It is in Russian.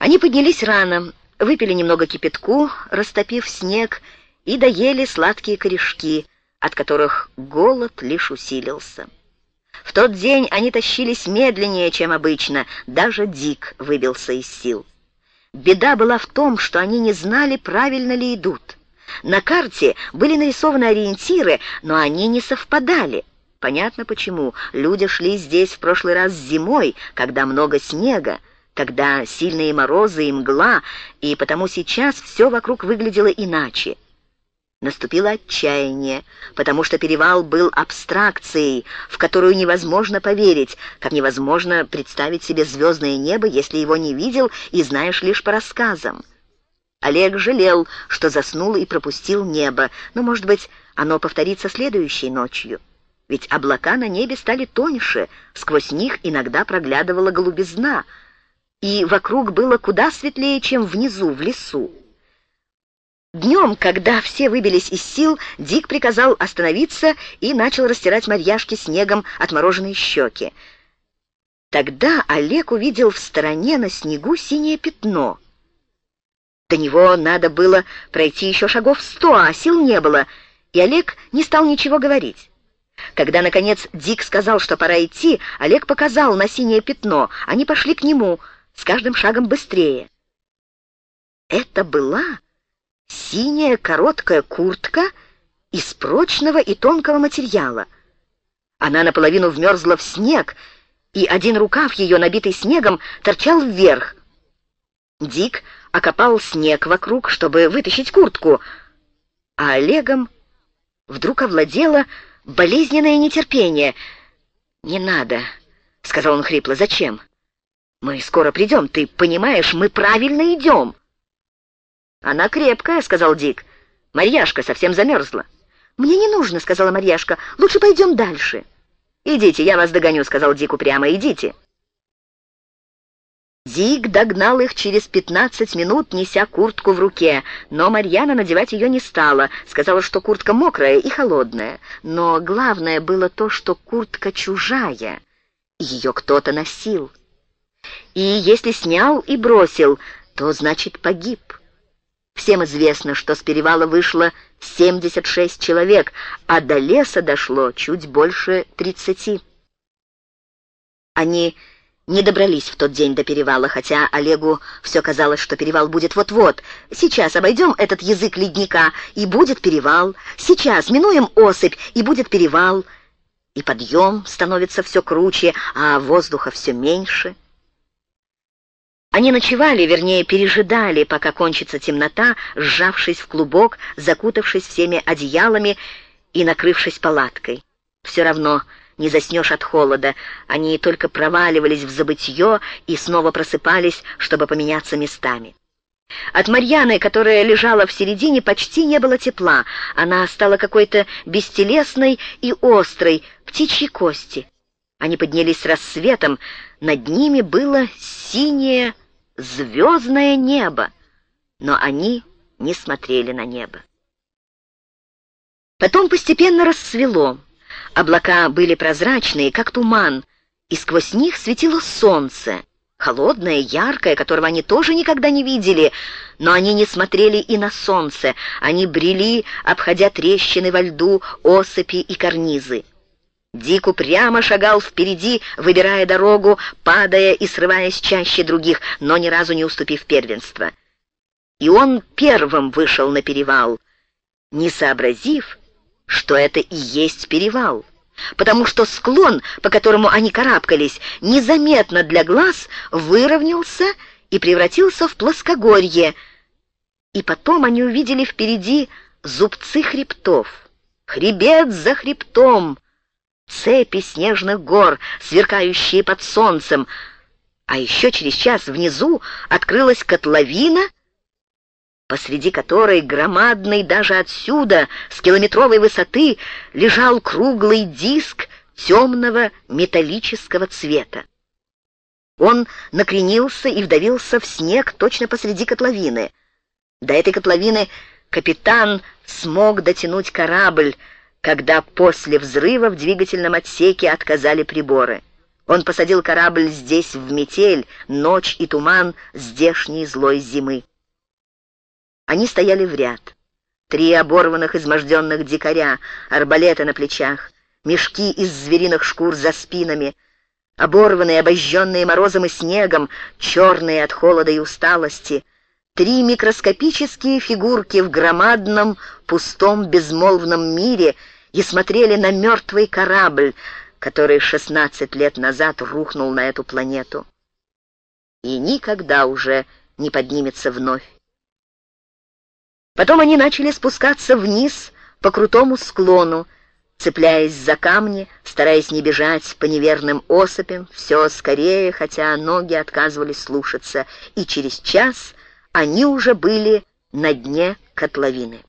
Они поднялись рано, выпили немного кипятку, растопив снег, и доели сладкие корешки, от которых голод лишь усилился. В тот день они тащились медленнее, чем обычно, даже Дик выбился из сил. Беда была в том, что они не знали, правильно ли идут. На карте были нарисованы ориентиры, но они не совпадали. Понятно почему. Люди шли здесь в прошлый раз зимой, когда много снега, когда сильные морозы и мгла, и потому сейчас все вокруг выглядело иначе. Наступило отчаяние, потому что перевал был абстракцией, в которую невозможно поверить, как невозможно представить себе звездное небо, если его не видел и знаешь лишь по рассказам. Олег жалел, что заснул и пропустил небо, но, может быть, оно повторится следующей ночью. Ведь облака на небе стали тоньше, сквозь них иногда проглядывала голубизна, и вокруг было куда светлее, чем внизу, в лесу. Днем, когда все выбились из сил, Дик приказал остановиться и начал растирать Марьяшке снегом отмороженные щеки. Тогда Олег увидел в стороне на снегу синее пятно. До него надо было пройти еще шагов сто, а сил не было, и Олег не стал ничего говорить. Когда, наконец, Дик сказал, что пора идти, Олег показал на синее пятно. Они пошли к нему, с каждым шагом быстрее. Это была синяя короткая куртка из прочного и тонкого материала. Она наполовину вмерзла в снег, и один рукав ее, набитый снегом, торчал вверх. Дик окопал снег вокруг, чтобы вытащить куртку, а Олегом вдруг овладело болезненное нетерпение. «Не надо», — сказал он хрипло, — «зачем? Мы скоро придем, ты понимаешь, мы правильно идем». «Она крепкая», — сказал Дик. «Марьяшка совсем замерзла». «Мне не нужно», — сказала Марьяшка. «Лучше пойдем дальше». «Идите, я вас догоню», — сказал Дик упрямо. «Идите». Дик догнал их через пятнадцать минут, неся куртку в руке, но Марьяна надевать ее не стала, сказала, что куртка мокрая и холодная. Но главное было то, что куртка чужая, ее кто-то носил. И если снял и бросил, то значит погиб. Всем известно, что с перевала вышло 76 человек, а до леса дошло чуть больше 30. Они не добрались в тот день до перевала, хотя Олегу все казалось, что перевал будет вот-вот. Сейчас обойдем этот язык ледника, и будет перевал. Сейчас минуем осыпь, и будет перевал. И подъем становится все круче, а воздуха все меньше. Они ночевали, вернее, пережидали, пока кончится темнота, сжавшись в клубок, закутавшись всеми одеялами и накрывшись палаткой. Все равно не заснешь от холода. Они только проваливались в забытье и снова просыпались, чтобы поменяться местами. От Марьяны, которая лежала в середине, почти не было тепла. Она стала какой-то бестелесной и острой, птичьей кости. Они поднялись с рассветом, над ними было синее звездное небо, но они не смотрели на небо. Потом постепенно рассвело. Облака были прозрачные, как туман, и сквозь них светило солнце, холодное, яркое, которого они тоже никогда не видели, но они не смотрели и на солнце, они брели, обходя трещины во льду, осыпи и карнизы. Дику прямо шагал впереди, выбирая дорогу, падая и срываясь чаще других, но ни разу не уступив первенство. И он первым вышел на перевал, не сообразив, что это и есть перевал, потому что склон, по которому они карабкались, незаметно для глаз выровнялся и превратился в плоскогорье, и потом они увидели впереди зубцы хребтов. Хребет за хребтом, цепи снежных гор, сверкающие под солнцем, а еще через час внизу открылась котловина — посреди которой громадный даже отсюда, с километровой высоты, лежал круглый диск темного металлического цвета. Он накренился и вдавился в снег точно посреди котловины. До этой котловины капитан смог дотянуть корабль, когда после взрыва в двигательном отсеке отказали приборы. Он посадил корабль здесь в метель, ночь и туман здешней злой зимы. Они стояли в ряд. Три оборванных, изможденных дикаря, арбалеты на плечах, мешки из звериных шкур за спинами, оборванные, обожженные морозом и снегом, черные от холода и усталости, три микроскопические фигурки в громадном, пустом, безмолвном мире и смотрели на мертвый корабль, который 16 лет назад рухнул на эту планету и никогда уже не поднимется вновь. Потом они начали спускаться вниз по крутому склону, цепляясь за камни, стараясь не бежать по неверным осыпям, все скорее, хотя ноги отказывались слушаться, и через час они уже были на дне котловины.